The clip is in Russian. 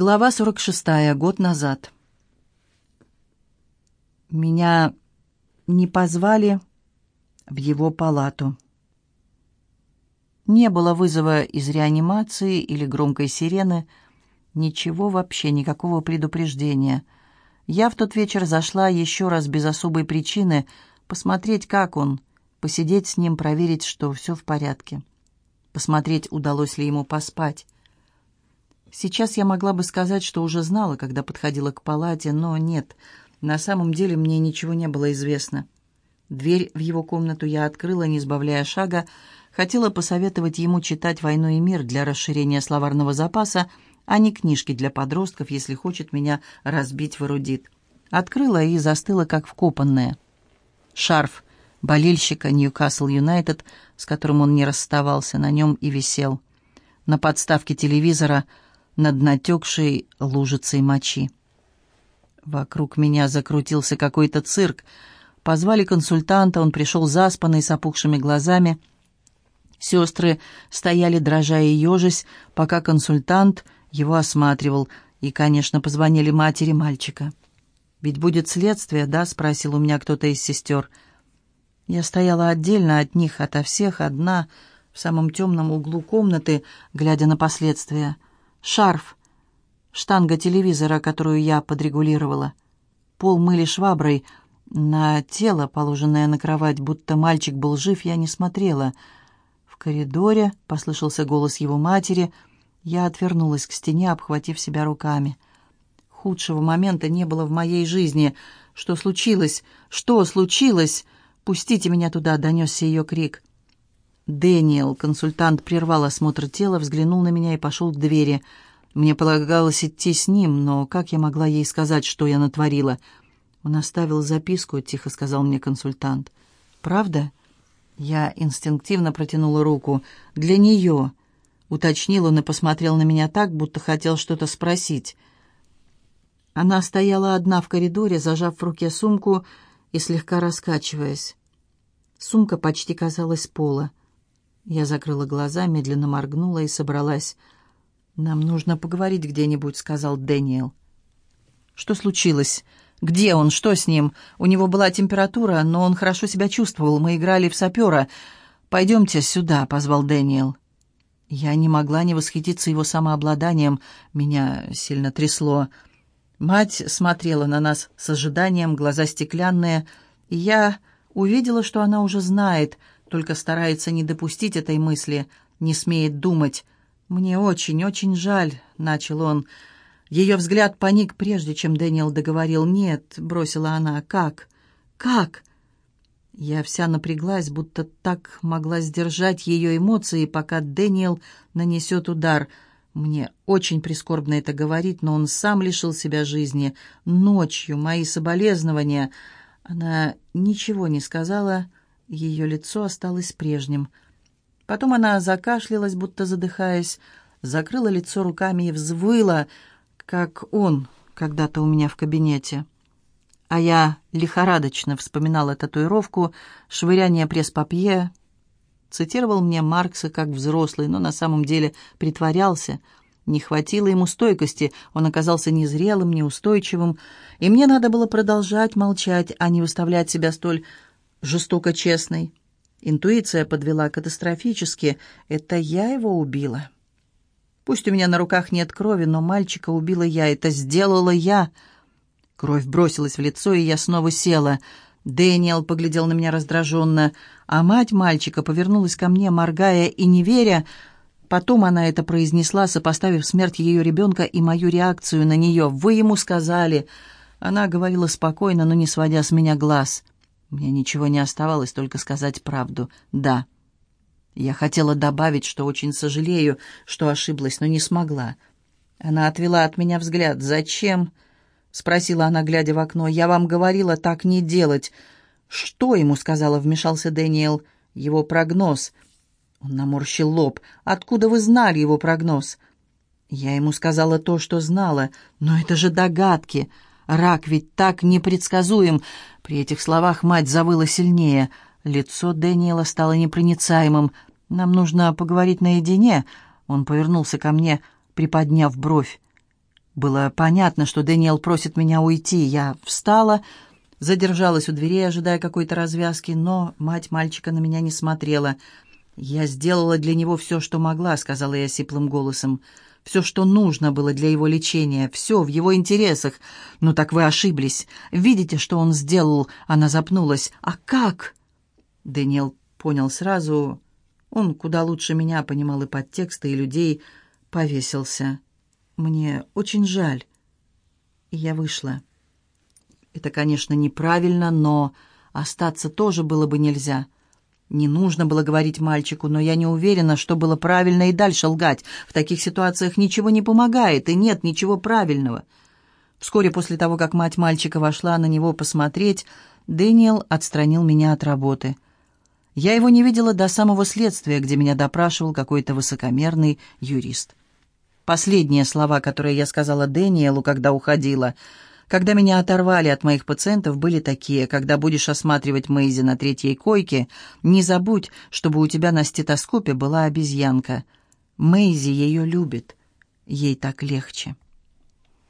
Глава 46. Год назад. Меня не позвали в его палату. Не было вызова из реанимации или громкой сирены, ничего вообще, никакого предупреждения. Я в тот вечер зашла еще раз без особой причины посмотреть, как он, посидеть с ним, проверить, что все в порядке. Посмотреть, удалось ли ему поспать. Сейчас я могла бы сказать, что уже знала, когда подходила к палате, но нет, на самом деле мне ничего не было известно. Дверь в его комнату я открыла, не сбавляя шага, хотела посоветовать ему читать «Войну и мир» для расширения словарного запаса, а не книжки для подростков, если хочет меня разбить в эрудит. Открыла и застыла, как вкопанная. Шарф болельщика Ньюкасл Юнайтед, с которым он не расставался, на нем и висел. На подставке телевизора – над натекшей лужицей мочи. Вокруг меня закрутился какой-то цирк. Позвали консультанта, он пришел заспанный, с опухшими глазами. Сестры стояли, дрожа и ежась, пока консультант его осматривал, и, конечно, позвонили матери мальчика. «Ведь будет следствие, да?» — спросил у меня кто-то из сестер. Я стояла отдельно от них, ото всех, одна, в самом темном углу комнаты, глядя на последствия — Шарф. Штанга телевизора, которую я подрегулировала. Пол мыли шваброй. На тело, положенное на кровать, будто мальчик был жив, я не смотрела. В коридоре послышался голос его матери. Я отвернулась к стене, обхватив себя руками. Худшего момента не было в моей жизни. Что случилось? Что случилось? Пустите меня туда, донесся ее крик. Дэниел, консультант, прервал осмотр тела, взглянул на меня и пошел к двери. Мне полагалось идти с ним, но как я могла ей сказать, что я натворила? Он оставил записку, тихо сказал мне консультант. «Правда?» Я инстинктивно протянула руку. «Для нее», — уточнил он и посмотрел на меня так, будто хотел что-то спросить. Она стояла одна в коридоре, зажав в руке сумку и слегка раскачиваясь. Сумка почти казалась пола. Я закрыла глаза, медленно моргнула и собралась. «Нам нужно поговорить где-нибудь», — сказал Дэниел. «Что случилось? Где он? Что с ним? У него была температура, но он хорошо себя чувствовал. Мы играли в сапера. Пойдемте сюда», — позвал Дэниел. Я не могла не восхититься его самообладанием. Меня сильно трясло. Мать смотрела на нас с ожиданием, глаза стеклянные, и я увидела, что она уже знает — только старается не допустить этой мысли, не смеет думать. «Мне очень-очень жаль», — начал он. Ее взгляд паник, прежде чем Дэниел договорил. «Нет», — бросила она, — «как? Как?» Я вся напряглась, будто так могла сдержать ее эмоции, пока Дэниел нанесет удар. Мне очень прискорбно это говорить, но он сам лишил себя жизни. Ночью мои соболезнования. Она ничего не сказала, — ее лицо осталось прежним. Потом она закашлялась, будто задыхаясь, закрыла лицо руками и взвыла, как он когда-то у меня в кабинете. А я лихорадочно вспоминала татуировку, швыряние пресс-папье. Цитировал мне Маркса как взрослый, но на самом деле притворялся. Не хватило ему стойкости, он оказался незрелым, неустойчивым, и мне надо было продолжать молчать, а не выставлять себя столь жестоко честной. Интуиция подвела катастрофически. Это я его убила. Пусть у меня на руках нет крови, но мальчика убила я. Это сделала я. Кровь бросилась в лицо, и я снова села. Дэниел поглядел на меня раздраженно, а мать мальчика повернулась ко мне, моргая и не веря. Потом она это произнесла, сопоставив смерть ее ребенка и мою реакцию на нее. «Вы ему сказали...» Она говорила спокойно, но не сводя с меня глаз. Мне ничего не оставалось, только сказать правду. «Да». Я хотела добавить, что очень сожалею, что ошиблась, но не смогла. Она отвела от меня взгляд. «Зачем?» — спросила она, глядя в окно. «Я вам говорила так не делать». «Что ему?» — сказала, вмешался Дэниел. «Его прогноз». Он наморщил лоб. «Откуда вы знали его прогноз?» Я ему сказала то, что знала. «Но это же догадки. Рак ведь так непредсказуем. При этих словах мать завыла сильнее. Лицо Дэниела стало непроницаемым. «Нам нужно поговорить наедине». Он повернулся ко мне, приподняв бровь. Было понятно, что Дэниел просит меня уйти. Я встала, задержалась у дверей, ожидая какой-то развязки, но мать мальчика на меня не смотрела. «Я сделала для него все, что могла», — сказала я сиплым голосом. «Все, что нужно было для его лечения, все в его интересах. Ну так вы ошиблись. Видите, что он сделал?» Она запнулась. «А как?» Дэниел понял сразу. Он куда лучше меня понимал и подтексты, и людей. Повесился. Мне очень жаль. И я вышла. Это, конечно, неправильно, но остаться тоже было бы нельзя. Не нужно было говорить мальчику, но я не уверена, что было правильно и дальше лгать. В таких ситуациях ничего не помогает, и нет ничего правильного. Вскоре после того, как мать мальчика вошла на него посмотреть, Дэниел отстранил меня от работы. Я его не видела до самого следствия, где меня допрашивал какой-то высокомерный юрист. Последние слова, которые я сказала Дэниелу, когда уходила, когда меня оторвали от моих пациентов, были такие. Когда будешь осматривать Мэйзи на третьей койке, не забудь, чтобы у тебя на стетоскопе была обезьянка. Мэйзи ее любит. Ей так легче.